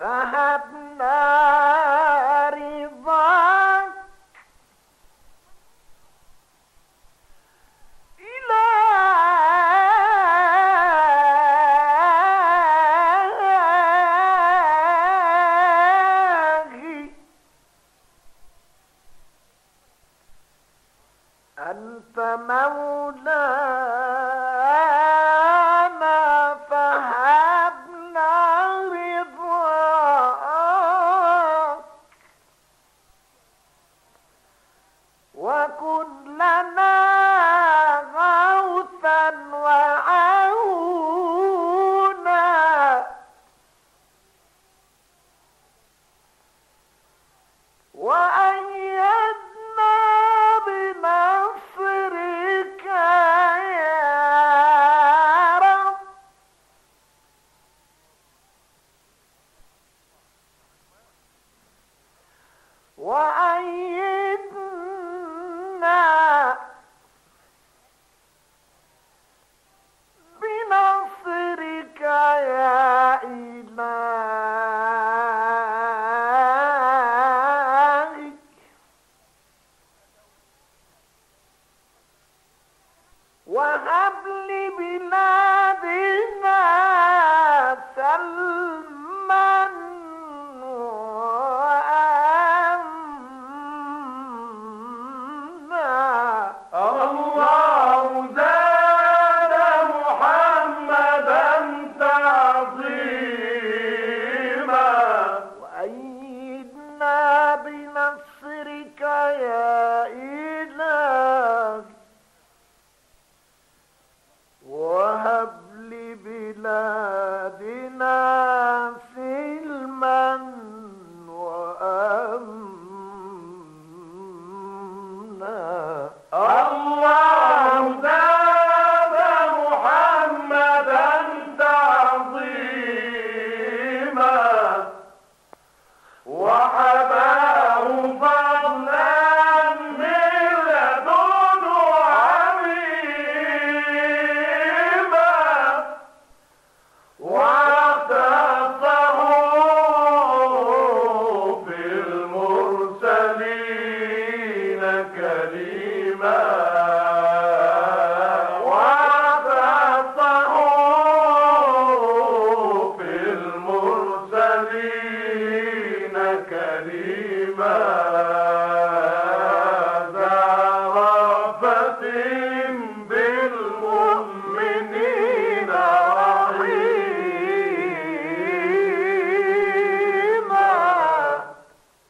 ذهبنا أنت مولاي 我爱你 ما